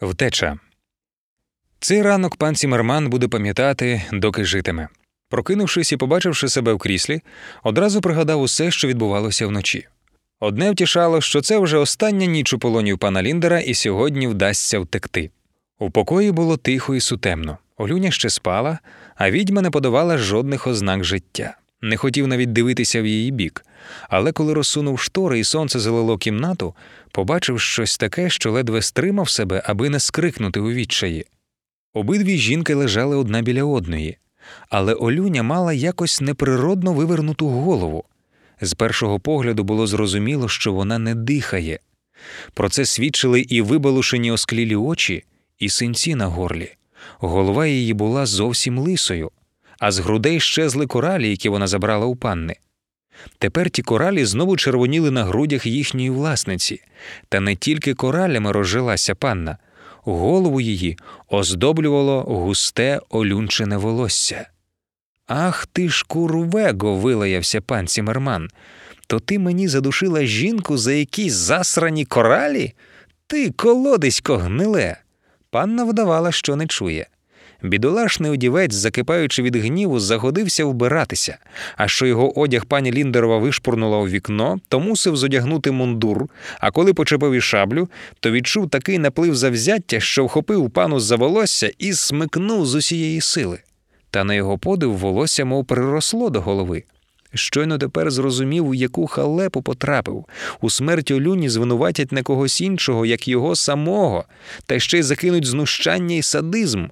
Втеча. Цей ранок пан Цімерман буде пам'ятати, доки житиме. Прокинувшись і побачивши себе в кріслі, одразу пригадав усе, що відбувалося вночі. Одне втішало, що це вже остання ніч у полоні пана Ліндера, і сьогодні вдасться втекти. У покої було тихо і сутемно. Олюня ще спала, а відьма не подавала жодних ознак життя. Не хотів навіть дивитися в її бік, але коли розсунув штори і сонце залило кімнату, побачив щось таке, що ледве стримав себе, аби не скрикнути у відчаї. Обидві жінки лежали одна біля одної, але Олюня мала якось неприродно вивернуту голову. З першого погляду було зрозуміло, що вона не дихає. Про це свідчили і вибалушені осклілі очі, і синці на горлі. Голова її була зовсім лисою, а з грудей щезли коралі, які вона забрала у панни. Тепер ті коралі знову червоніли на грудях їхньої власниці, та не тільки коралями розжилася панна, голову її оздоблювало густе олюнчене волосся. Ах ти ж курвего, вилаявся пан Цімерман. То ти мені задушила жінку за якісь засрані коралі? Ти, колодисько гниле. Панна вдавала, що не чує. Бідолашний одівець, закипаючи від гніву, загодився вбиратися, а що його одяг пані Ліндерова вишпурнула у вікно, то мусив зодягнути мундур, а коли почепив і шаблю, то відчув такий наплив завзяття, що вхопив пану за волосся і смикнув з усієї сили. Та на його подив волосся, мов приросло до голови. Щойно тепер зрозумів, у яку халепу потрапив. У смерті Олюні звинуватять не когось іншого, як його самого, та ще й закинуть знущання і садизм.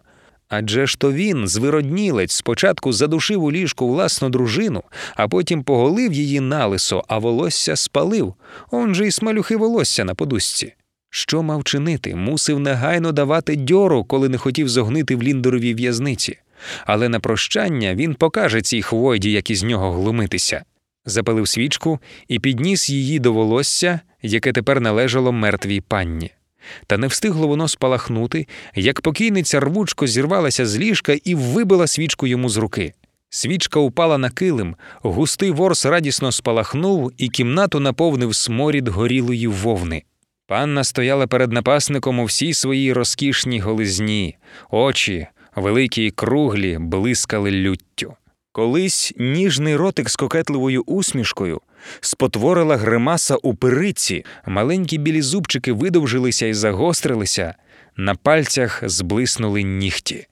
Адже ж то він, звироднілець, спочатку задушив у ліжку власну дружину, а потім поголив її налисо, а волосся спалив. Он же й смалюхи волосся на подушці. Що мав чинити? Мусив негайно давати дьору, коли не хотів зогнити в ліндоровій в'язниці. Але на прощання він покаже цій хвойді, як із нього глумитися. Запалив свічку і підніс її до волосся, яке тепер належало мертвій панні. Та не встигло воно спалахнути, як покійниця рвучко зірвалася з ліжка і вибила свічку йому з руки. Свічка упала на килим, густий ворс радісно спалахнув, і кімнату наповнив сморід горілої вовни. Панна стояла перед напасником у всій своїй розкішній голизні, очі, великі й круглі, блискали люттю. Колись ніжний ротик з кокетливою усмішкою спотворила гримаса у периці, маленькі білі зубчики видовжилися і загострилися, на пальцях зблиснули нігті.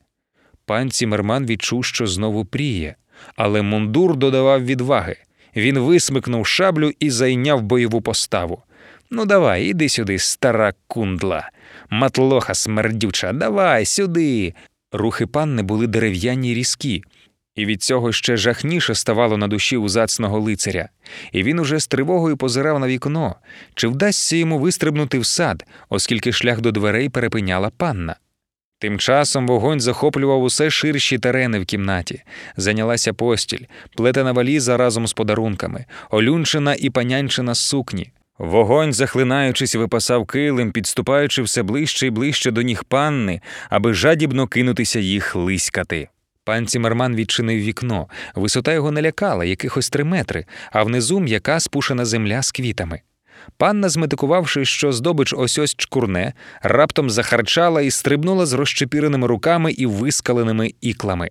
Пан Цімерман відчув, що знову пріє, але мундур додавав відваги. Він висмикнув шаблю і зайняв бойову поставу. Ну, давай, іди сюди, стара кундла, матлоха смердюча, давай сюди. Рухи панни були дерев'яні різкі, і від цього ще жахніше ставало на душі узацного лицаря, і він уже з тривогою позирав на вікно, чи вдасться йому вистрибнути в сад, оскільки шлях до дверей перепиняла панна. Тим часом вогонь захоплював усе ширші терени в кімнаті, зайнялася постіль, плетена валіза разом з подарунками, олюнчина і панянчина сукні. Вогонь, захлинаючись, випасав килим, підступаючи все ближче і ближче до ніг панни, аби жадібно кинутися їх лиськати. Пан Цімерман відчинив вікно. Висота його не лякала, якихось три метри, а внизу м'яка спушена земля з квітами. Панна, зметикувавши, що здобич ось ось чкурне, раптом захарчала і стрибнула з розчепіреними руками і вискаленими іклами.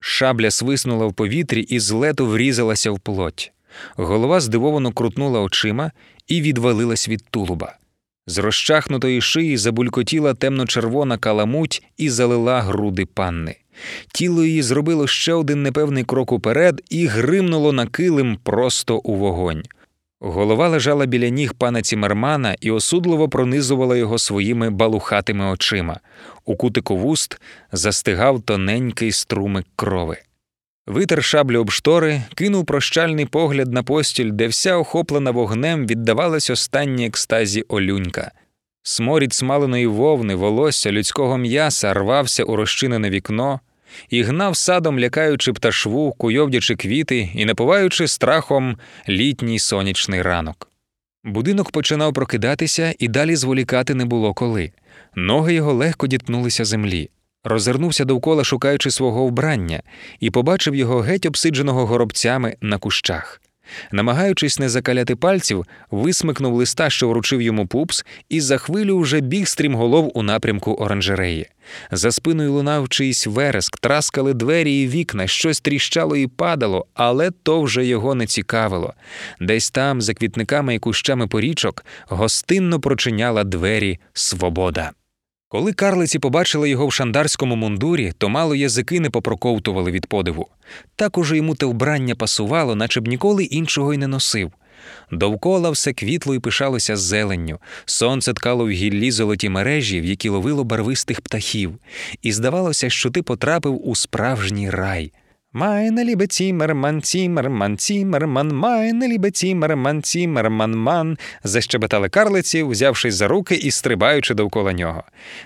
Шабля свиснула в повітрі і з лету врізалася в плоть. Голова здивовано крутнула очима і відвалилась від тулуба. З розчахнутої шиї забулькотіла темно-червона каламуть і залила груди панни. Тіло її зробило ще один непевний крок уперед і гримнуло на килим просто у вогонь. Голова лежала біля ніг пана Цімермана і осудливо пронизувала його своїми балухатими очима. У кутику вуст застигав тоненький струмик крови. Витер шаблю об штори, кинув прощальний погляд на постіль, де вся охоплена вогнем віддавалась останній екстазі олюнька. Сморід смаленої вовни, волосся, людського м'яса рвався у розчинене вікно і гнав садом, лякаючи пташву, куйовдячи квіти і напуваючи страхом літній сонячний ранок. Будинок починав прокидатися, і далі зволікати не було коли. Ноги його легко дітнулися землі. Розвернувся довкола, шукаючи свого вбрання, і побачив його геть обсидженого горобцями на кущах. Намагаючись не закаляти пальців, висмикнув листа, що вручив йому пупс, і за хвилю вже біг стрімголов у напрямку оранжереї. За спиною лунав чийсь вереск, траскали двері і вікна, щось тріщало і падало, але то вже його не цікавило. Десь там, за квітниками і кущами порічок, гостинно прочиняла двері свобода. Коли карлиці побачили його в шандарському мундурі, то мало язики не попроковтували від подиву. Так уже йому те вбрання пасувало, наче б ніколи іншого й не носив. Довкола все квітло і пишалося зеленню, сонце ткало в гіллі золоті мережі, в які ловило барвистих птахів, і здавалося, що ти потрапив у справжній рай. Майне лібе цімерман, цімерман, цімерман, майне лібе цімерман, цімерман, ман, защебетали карлиці, взявшись за руки і стрибаючи довкола нього.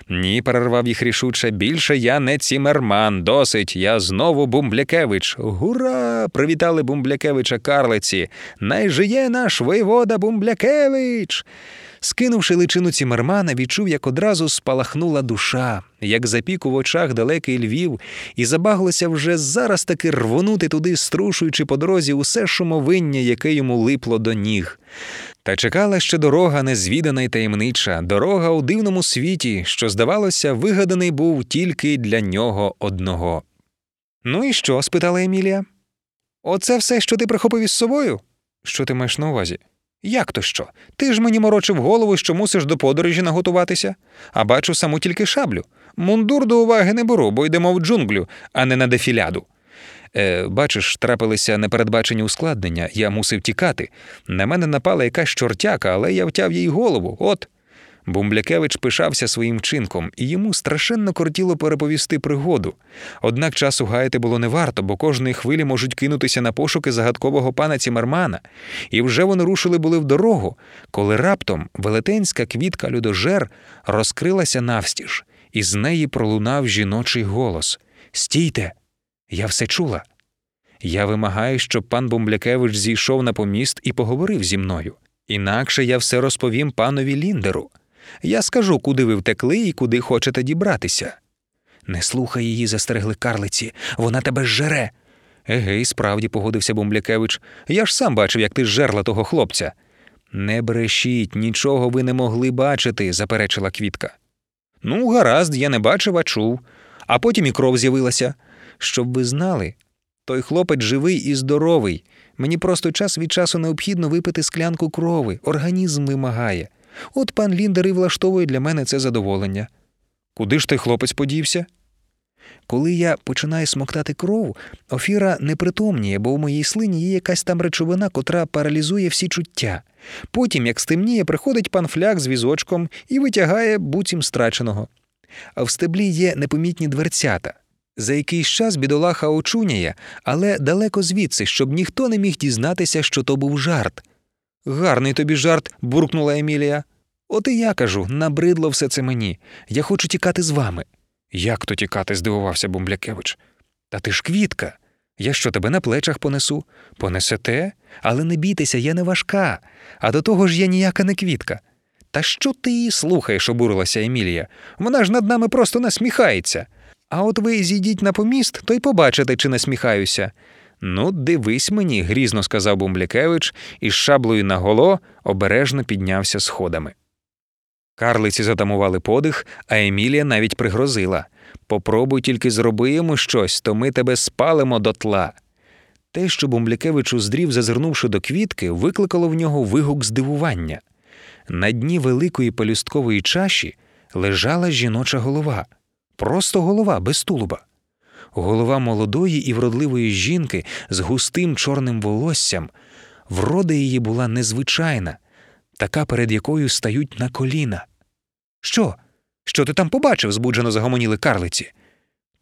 Ні, перервав їх рішуче, більше я не цімерман, досить, я знову Бумблякевич. Гура! привітали Бумблякевича карлиці. Найжиє наш воєвода Бумблякевич. Скинувши личину цімермана, відчув, як одразу спалахнула душа, як запік у очах далекий Львів, і забаглося вже зараз таки рвонути туди, струшуючи по дорозі усе шумовиння, яке йому липло до ніг. Та чекала ще дорога незвідана й таємнича, дорога у дивному світі, що, здавалося, вигаданий був тільки для нього одного. Ну і що? спитала Емілія. Оце все, що ти прихопив із собою? Що ти маєш на увазі? Як то що? Ти ж мені морочив голову, що мусиш до подорожі наготуватися, а бачу саму тільки шаблю. Мундур до уваги не беру, бо йдемо в джунглю, а не на дефіляду. Е, Бачиш, трапилися непередбачені ускладнення, я мусив тікати. На мене напала якась чортяка, але я втяв їй голову. От. Бумблякевич пишався своїм чинком, і йому страшенно кортіло переповісти пригоду. Однак часу гаяти було не варто, бо кожної хвилі можуть кинутися на пошуки загадкового пана Цімермана. І вже вони рушили були в дорогу, коли раптом велетенська квітка людожер розкрилася навстіж, і з неї пролунав жіночий голос: Стійте! Я все чула. Я вимагаю, щоб пан Бумблякевич зійшов на поміст і поговорив зі мною. Інакше я все розповім панові Ліндеру. Я скажу, куди ви втекли і куди хочете дібратися. Не слухай її, застерегли карлиці, вона тебе зжере. Еге, і справді погодився Бумблякевич. Я ж сам бачив, як ти зжерла того хлопця. Не брешіть, нічого ви не могли бачити, заперечила квітка. Ну, гаразд, я не бачив, а чув. А потім і кров з'явилася. Щоб ви знали, той хлопець живий і здоровий. Мені просто час від часу необхідно випити склянку крови, організм вимагає. От пан Ліндер і влаштовує для мене це задоволення. Куди ж той хлопець подівся? Коли я починаю смоктати кров, офіра не притомніє, бо в моїй слині є якась там речовина, котра паралізує всі чуття. Потім, як стемніє, приходить пан фляк з візочком і витягає буцім страченого. А в стеблі є непомітні дверцята. За якийсь час бідолаха очуняє, але далеко звідси, щоб ніхто не міг дізнатися, що то був жарт. Гарний тобі жарт, буркнула Емілія. От і я кажу, набридло все це мені. Я хочу тікати з вами. Як то тікати? здивувався Бумблякевич. Та ти ж квітка. Я що тебе на плечах понесу? Понесете? Але не бійтеся, я не важка, а до того ж я ніяка не квітка. Та що ти її слухаєш, обурилася Емілія. Вона ж над нами просто насміхається. А от ви зійдіть на поміст, то й побачите, чи насміхаюся. Ну, дивись мені, грізно сказав Бумблякевич і з шаблею наголо обережно піднявся сходами. Карлиці затамували подих, а Емілія навіть пригрозила Попробуй тільки зроби йому щось, то ми тебе спалимо дотла. Те, що Бумблякевич уздрів, зазирнувши до квітки, викликало в нього вигук здивування. На дні великої пелюсткової чаші лежала жіноча голова, просто голова без тулуба. Голова молодої і вродливої жінки з густим чорним волоссям. Врода її була незвичайна, така, перед якою стають на коліна. Що? Що ти там побачив? збуджено загомоніли карлиці.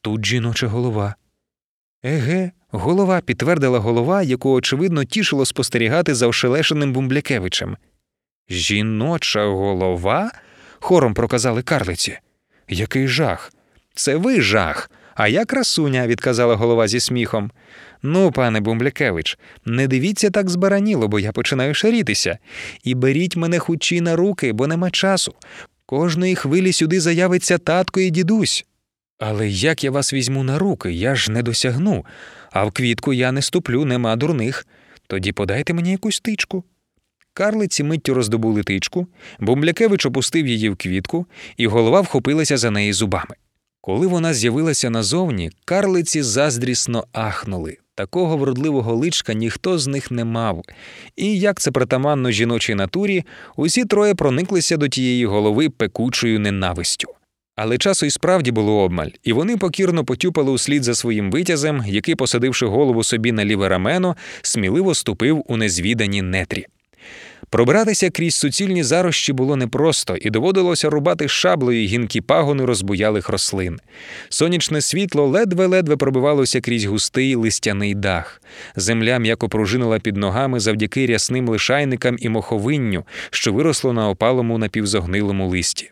Тут жіноча голова. Еге, голова, підтвердила голова, яку, очевидно, тішило спостерігати за ошелешеним Бумблякевичем. Жіноча голова? хором проказали карлиці. Який жах. Це ви жах. А я красуня, відказала голова зі сміхом. Ну, пане Бумблякевич, не дивіться так збараніло, бо я починаю шарітися. І беріть мене хучі на руки, бо нема часу. Кожної хвилі сюди заявиться татко і дідусь. Але як я вас візьму на руки, я ж не досягну, а в квітку я не ступлю, нема дурних. Тоді подайте мені якусь тичку. Карлиці миттю роздобули тичку, Бумблякевич опустив її в квітку, і голова вхопилася за неї зубами. Коли вона з'явилася назовні, карлиці заздрісно ахнули. Такого вродливого личка ніхто з них не мав, і, як це притаманно жіночій натурі, усі троє прониклися до тієї голови пекучою ненавистю. Але часу і справді було обмаль, і вони покірно потюпали услід за своїм витязем, який, посадивши голову собі на ліве рамено, сміливо ступив у незвідані нетрі. Пробиратися крізь суцільні зарощі було непросто, і доводилося рубати шаблею гінкі пагони розбуялих рослин. Сонячне світло ледве-ледве пробивалося крізь густий листяний дах. Земля м'яко пружинила під ногами завдяки рясним лишайникам і моховинню, що виросло на опалому напівзогнилому листі.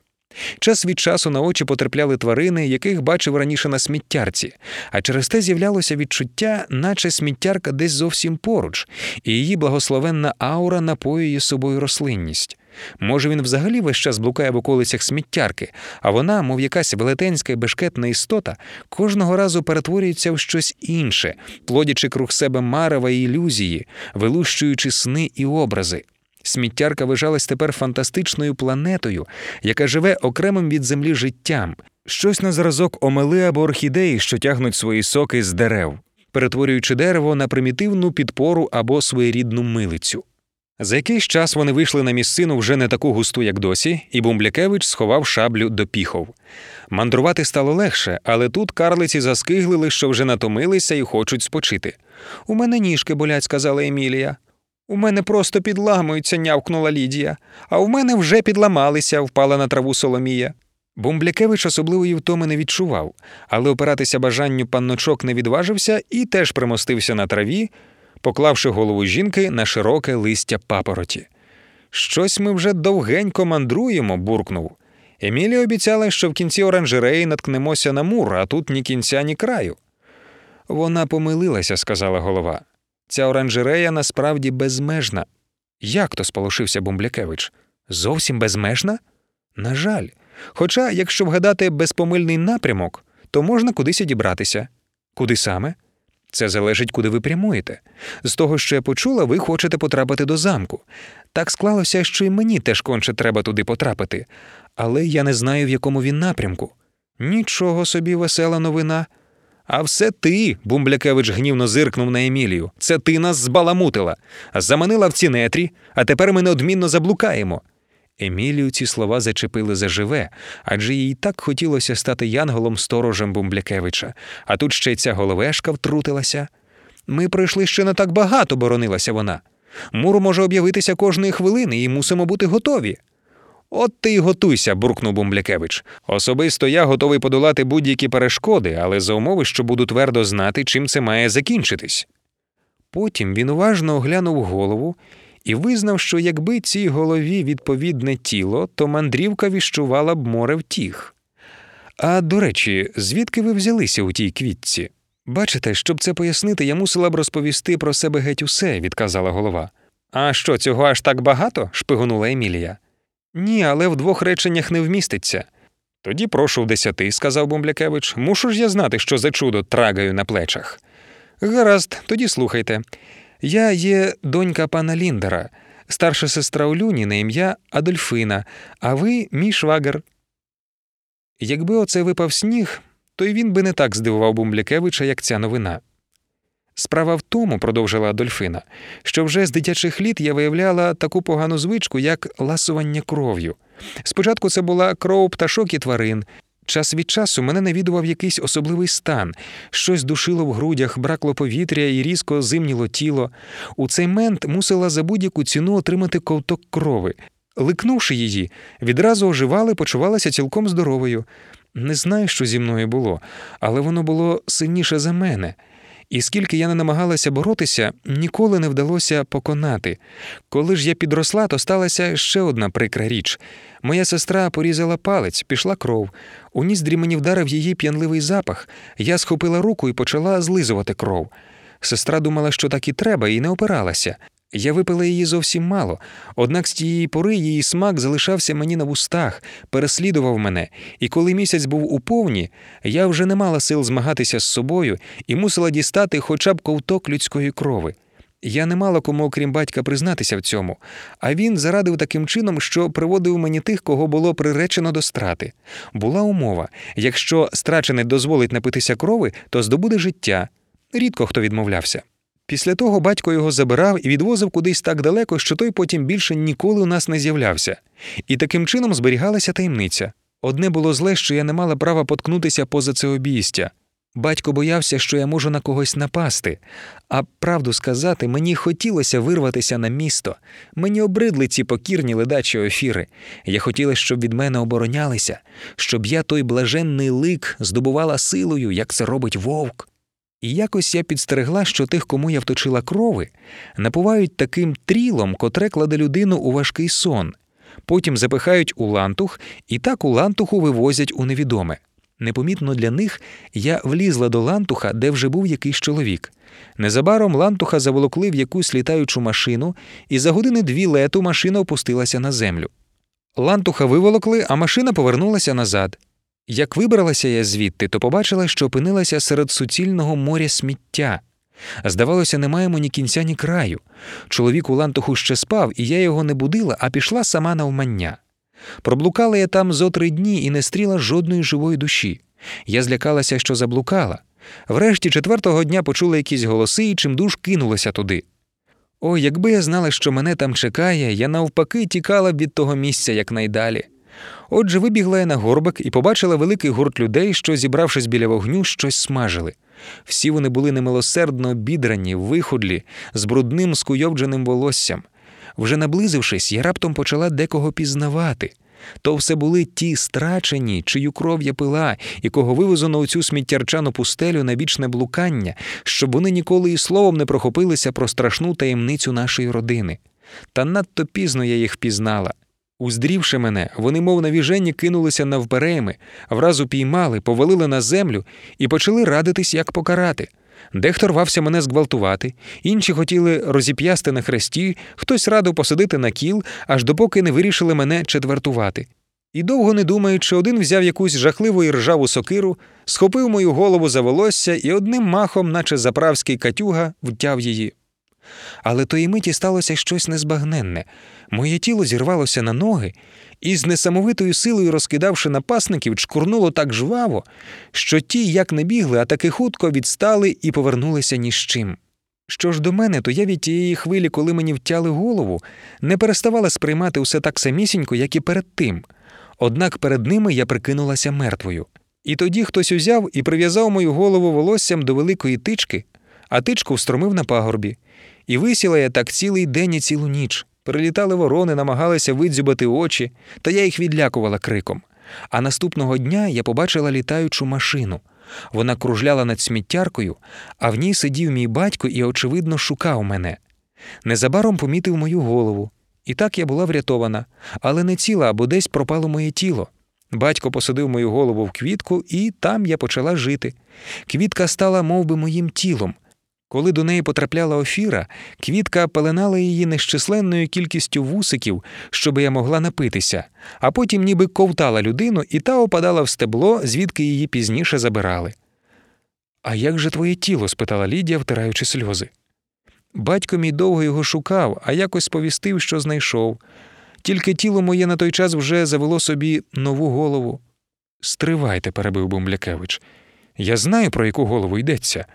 Час від часу на очі потрапляли тварини, яких бачив раніше на сміттярці, а через те з'являлося відчуття, наче сміттярка десь зовсім поруч, і її благословенна аура напоює собою рослинність. Може, він взагалі весь час блукає в околицях сміттярки, а вона, мов якась велетенська і бешкетна істота, кожного разу перетворюється в щось інше, плодячи круг себе марева і ілюзії, вилущуючи сни і образи. Сміттярка вважалась тепер фантастичною планетою, яка живе окремим від землі життям, щось на зразок омели або орхідеї, що тягнуть свої соки з дерев, перетворюючи дерево на примітивну підпору або своєрідну милицю. За якийсь час вони вийшли на місцину вже не таку густу, як досі, і Бумблякевич сховав шаблю до піхов. Мандрувати стало легше, але тут карлиці заскиглили, що вже натомилися і хочуть спочити. У мене ніжки болять, сказала Емілія. У мене просто підламуються, нявкнула Лідія, а у мене вже підламалися, впала на траву Соломія. Бумблякевич особливої втоми не відчував, але опиратися бажанню панночок не відважився і теж примостився на траві, поклавши голову жінки на широке листя папороті. Щось ми вже довгенько мандруємо, буркнув. Емілія обіцяла, що в кінці оранжереї наткнемося на мур, а тут ні кінця, ні краю. Вона помилилася, сказала голова. Ця оранжерея насправді безмежна. Як то сполошився Бумблякевич? Зовсім безмежна? На жаль. Хоча, якщо вгадати безпомильний напрямок, то можна кудись одібратися. Куди саме? Це залежить, куди ви прямуєте. З того, що я почула, ви хочете потрапити до замку. Так склалося, що і мені теж конче треба туди потрапити, але я не знаю, в якому він напрямку. Нічого собі весела новина. А все ти, Бумблякевич гнівно зиркнув на Емілію. Це ти нас збаламутила, заманила в ці нетрі, а тепер ми неодмінно заблукаємо. Емілію ці слова зачепили заживе, адже їй так хотілося стати янголом сторожем Бумблякевича, а тут ще й ця головешка втрутилася. Ми пройшли ще не так багато, боронилася вона. Мур може об'явитися кожної хвилини і мусимо бути готові. От ти й готуйся, буркнув Бумблякевич. Особисто я готовий подолати будь-які перешкоди, але за умови, що буду твердо знати, чим це має закінчитись. Потім він уважно оглянув голову і визнав, що якби цій голові відповідне тіло, то мандрівка віщувала б море втіх. А до речі, звідки ви взялися у тій квітці? Бачите, щоб це пояснити, я мусила б розповісти про себе геть усе, відказала голова. А що, цього аж так багато? шпигонула Емілія. Ні, але в двох реченнях не вміститься. Тоді прошу в десяти, сказав Бумблякевич. Мушу ж я знати, що за чудо трагаю на плечах. Гаразд, тоді слухайте. Я є донька пана Ліндера, старша сестра Олюні на ім'я Адольфина, а ви мій швагер. Якби оце випав сніг, то й він би не так здивував Бумблякевича, як ця новина. Справа в тому, продовжила Адольфина, що вже з дитячих літ я виявляла таку погану звичку, як ласування кров'ю. Спочатку це була кров пташок і тварин. Час від часу мене навідував якийсь особливий стан, щось душило в грудях, бракло повітря і різко зимніло тіло. У цей мент мусила за будь-яку ціну отримати ковток крови. Ликнувши її, відразу оживали, почувалася цілком здоровою. Не знаю, що зі мною було, але воно було сильніше за мене. І скільки я не намагалася боротися, ніколи не вдалося поконати. Коли ж я підросла, то сталася ще одна прикра річ. Моя сестра порізала палець, пішла кров. У ніздрі мені вдарив її п'янливий запах. Я схопила руку і почала злизувати кров. Сестра думала, що так і треба, і не опиралася. Я випила її зовсім мало, однак з тієї пори її смак залишався мені на вустах, переслідував мене, і коли місяць був у повні, я вже не мала сил змагатися з собою і мусила дістати хоча б ковток людської крови. Я не мала кому, окрім батька, признатися в цьому, а він зарадив таким чином, що приводив мені тих, кого було приречено до страти. Була умова якщо страчений дозволить напитися крови, то здобуде життя. Рідко хто відмовлявся. Після того батько його забирав і відвозив кудись так далеко, що той потім більше ніколи у нас не з'являвся. І таким чином зберігалася таємниця. Одне було зле, що я не мала права поткнутися поза це обійстя. Батько боявся, що я можу на когось напасти, а правду сказати, мені хотілося вирватися на місто. Мені обридли ці покірні ледачі офіри. Я хотіла, щоб від мене оборонялися, щоб я той блаженний лик здобувала силою, як це робить вовк. І якось я підстерегла, що тих, кому я вточила крови, напувають таким трілом, котре кладе людину у важкий сон, потім запихають у лантух і так у лантуху вивозять у невідоме. Непомітно для них я влізла до лантуха, де вже був якийсь чоловік. Незабаром лантуха заволокли в якусь літаючу машину, і за години дві лету машина опустилася на землю. Лантуха виволокли, а машина повернулася назад. Як вибралася я звідти, то побачила, що опинилася серед суцільного моря сміття. Здавалося, не маємо ні кінця, ні краю. Чоловік у лантуху ще спав, і я його не будила, а пішла сама навмання. Проблукала я там зо три дні і не стріла жодної живої душі. Я злякалася, що заблукала. Врешті четвертого дня почула якісь голоси і чимдуж кинулася туди. О, якби я знала, що мене там чекає, я навпаки тікала б від того місця якнайдалі. Отже, вибігла я на горбик і побачила великий гурт людей, що, зібравшись біля вогню, щось смажили. Всі вони були немилосердно обідрані, виходлі, з брудним скуйовдженим волоссям. Вже наблизившись, я раптом почала декого пізнавати. То все були ті страчені, чию кров я пила, і кого вивезено у цю сміттярчану пустелю на вічне блукання, щоб вони ніколи і словом не прохопилися про страшну таємницю нашої родини. Та надто пізно я їх пізнала. Уздрівши мене, вони, мов навіжені, кинулися навперейми, враз упіймали, повалили на землю і почали радитись, як покарати. Дехто рвався мене зґвалтувати, інші хотіли розіп'ясти на хресті, хтось радив посадити на кіл, аж допоки не вирішили мене четвертувати. І довго не думаючи, один взяв якусь жахливу і ржаву сокиру, схопив мою голову за волосся і одним махом, наче заправський катюга, втяв її. Але тої миті сталося щось незбагненне. Моє тіло зірвалося на ноги і з несамовитою силою, розкидавши напасників, чкурнуло так жваво, що ті, як не бігли, а таки хутко відстали і повернулися ні з чим. Що ж до мене, то я від тієї хвилі, коли мені втяли голову, не переставала сприймати усе так самісінько, як і перед тим. Однак перед ними я прикинулася мертвою. І тоді хтось узяв і прив'язав мою голову волоссям до великої тички, а тичку встромив на пагорбі. І висіла я так цілий день і цілу ніч. Прилітали ворони, намагалися видзюбати очі, та я їх відлякувала криком. А наступного дня я побачила літаючу машину. Вона кружляла над сміттяркою, а в ній сидів мій батько і, очевидно, шукав мене. Незабаром помітив мою голову. І так я була врятована, але не ціла, бо десь пропало моє тіло. Батько посадив мою голову в квітку, і там я почала жити. Квітка стала мов би, моїм тілом. Коли до неї потрапляла офіра, квітка пеленала її нещисленною кількістю вусиків, щоби я могла напитися, а потім ніби ковтала людину, і та опадала в стебло, звідки її пізніше забирали. А як же твоє тіло? спитала Лідія, втираючи сльози. Батько мій довго його шукав, а якось сповістив, що знайшов. Тільки тіло моє на той час вже завело собі нову голову. Стривайте, перебив Бумлякевич. Я знаю, про яку голову йдеться.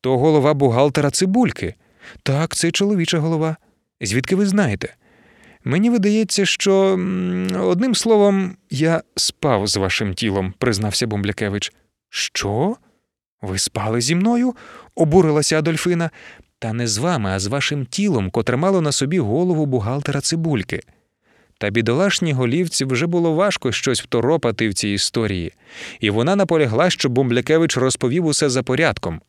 То голова бухгалтера цибульки. Так, це чоловіча голова. Звідки ви знаєте? Мені видається, що одним словом, я спав з вашим тілом, признався Бомблякевич. Що? Ви спали зі мною? обурилася Адольфина. Та не з вами, а з вашим тілом, котре мало на собі голову бухгалтера цибульки. Та бідолашній голівці вже було важко щось второпати в цій історії, і вона наполягла, щоб Бомблякевич розповів усе за порядком.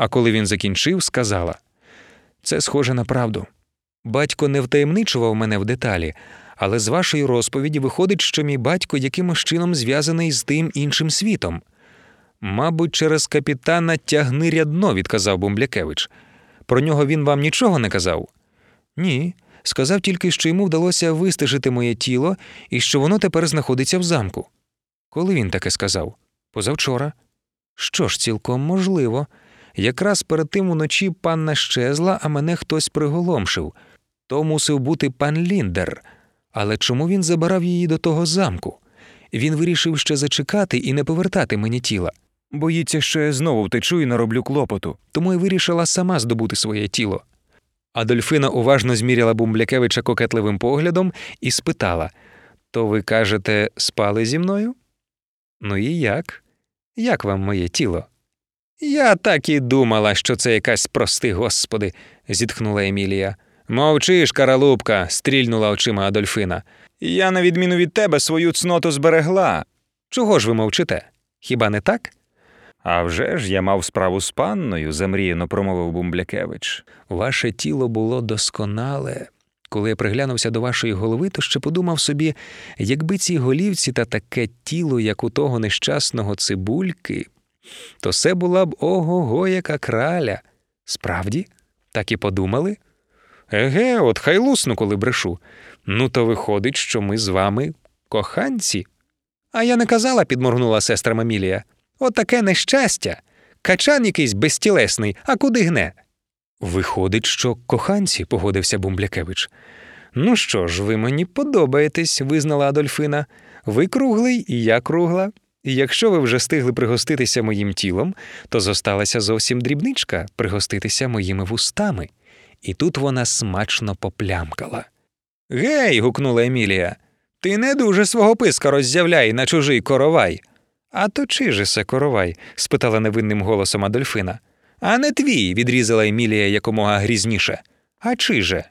А коли він закінчив, сказала це схоже на правду. Батько не втаємничував мене в деталі, але з вашої розповіді виходить, що мій батько якимось чином зв'язаний з тим іншим світом. Мабуть, через капітана тягни рядно, відказав Бумблякевич. Про нього він вам нічого не казав? Ні. Сказав тільки, що йому вдалося вистежити моє тіло і що воно тепер знаходиться в замку. Коли він таке сказав? Позавчора. Що ж, цілком можливо. Якраз перед тим уночі панна щезла, а мене хтось приголомшив. То мусив бути пан Ліндер. Але чому він забирав її до того замку? Він вирішив ще зачекати і не повертати мені тіла. Боїться, що я знову втечу і нароблю клопоту, тому й вирішила сама здобути своє тіло. Адольфина уважно зміряла Бумблякевича кокетливим поглядом і спитала То ви кажете, спали зі мною? Ну і як? Як вам моє тіло? Я так і думала, що це якась прости, господи, зітхнула Емілія. Мовчиш, каралубка, стрільнула очима Адольфина. Я, на відміну від тебе, свою цноту зберегла. Чого ж ви мовчите? Хіба не так? «А вже ж я мав справу з панною, замріяно промовив Бумблякевич. Ваше тіло було досконале. Коли я приглянувся до вашої голови, то ще подумав собі, якби ці голівці та таке тіло, як у того нещасного цибульки, то це була б ого го яка краля. Справді, так і подумали? Еге, от хай лусну, коли брешу. Ну, то виходить, що ми з вами коханці. А я не казала, підморгнула сестра Мамілія. От таке нещастя. Качан якийсь безтілесний, а куди гне? Виходить, що коханці, погодився Бумблякевич. Ну що ж, ви мені подобаєтесь, визнала Адольфина. Ви круглий, і я кругла. І якщо ви вже стигли пригоститися моїм тілом, то зосталася зовсім дрібничка пригоститися моїми вустами. І тут вона смачно поплямкала. Гей. гукнула Емілія. Ти не дуже свого писка роззявляй на чужий коровай. А то чи же се коровай? спитала невинним голосом Адольфина. А не твій, відрізала Емілія якомога грізніше. А чи же?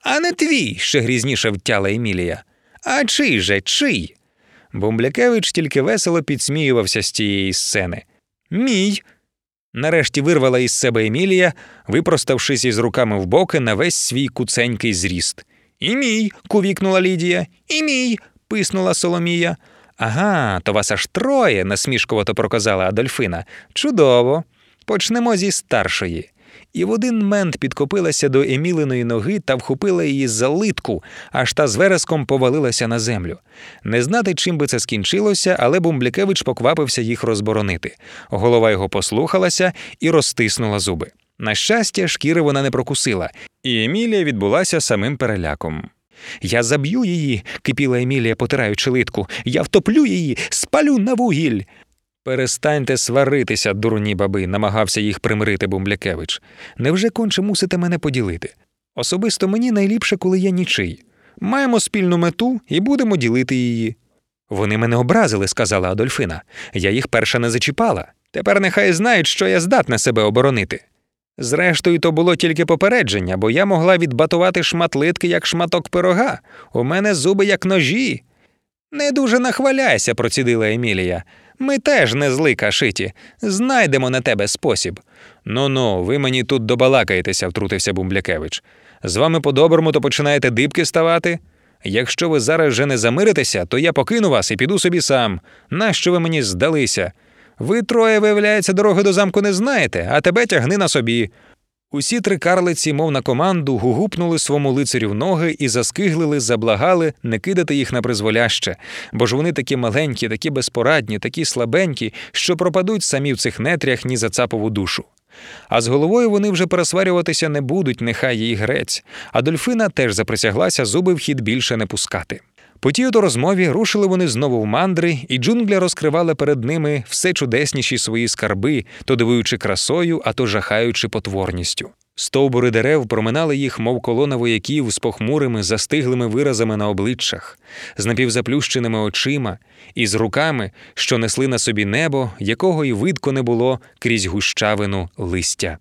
А не твій, ще грізніше втяла Емілія. А чий же, чий? Бомблякевич тільки весело підсміювався з тієї сцени. Мій. Нарешті вирвала із себе Емілія, випроставшись із руками в боки на весь свій куценький зріст. І мій. кувікнула Лідія. І мій. писнула Соломія. Ага, то вас аж троє, насмішкувато проказала Адольфина. Чудово. Почнемо зі старшої. І в один мент підкопилася до Емілиної ноги та вхопила її за литку, аж та з вереском повалилася на землю. Не знати, чим би це скінчилося, але Бумблякевич поквапився їх розборонити. Голова його послухалася і розтиснула зуби. На щастя, шкіри вона не прокусила, і Емілія відбулася самим переляком. Я заб'ю її, кипіла Емілія, потираючи литку. Я втоплю її, спалю на вугіль. Перестаньте сваритися, дурні баби, намагався їх примирити Бумблякевич. Невже конче мусите мене поділити? Особисто мені найліпше, коли я нічий. Маємо спільну мету і будемо ділити її. Вони мене образили, сказала Адольфина. Я їх перша не зачіпала. Тепер нехай знають, що я здатна себе оборонити. Зрештою, то було тільки попередження, бо я могла відбатувати шматлитки, як шматок пирога. У мене зуби, як ножі. Не дуже нахваляйся, процідила Емілія. Ми теж не зли кашиті, знайдемо на тебе спосіб. Ну ну, ви мені тут добалакаєтеся, втрутився Бумблякевич. З вами по-доброму то починаєте дибки ставати. Якщо ви зараз вже не замиритеся, то я покину вас і піду собі сам. Нащо ви мені здалися? Ви троє, виявляється, дороги до замку не знаєте, а тебе тягни на собі. Усі три карлиці, мов на команду, гугупнули своєму лицарю в ноги і заскиглили, заблагали не кидати їх на призволяще, бо ж вони такі маленькі, такі безпорадні, такі слабенькі, що пропадуть самі в цих нетрях ні за цапову душу. А з головою вони вже пересварюватися не будуть, нехай їй грець. А дольфина теж заприсяглася зуби в хід більше не пускати. По тій ото розмові рушили вони знову в мандри, і джунгля розкривала перед ними все чудесніші свої скарби, то дивуючи красою, а то жахаючи потворністю. Стовбури дерев проминали їх, мов колона вояків з похмурими, застиглими виразами на обличчях, з напівзаплющеними очима і з руками, що несли на собі небо, якого й видко не було крізь гущавину листя.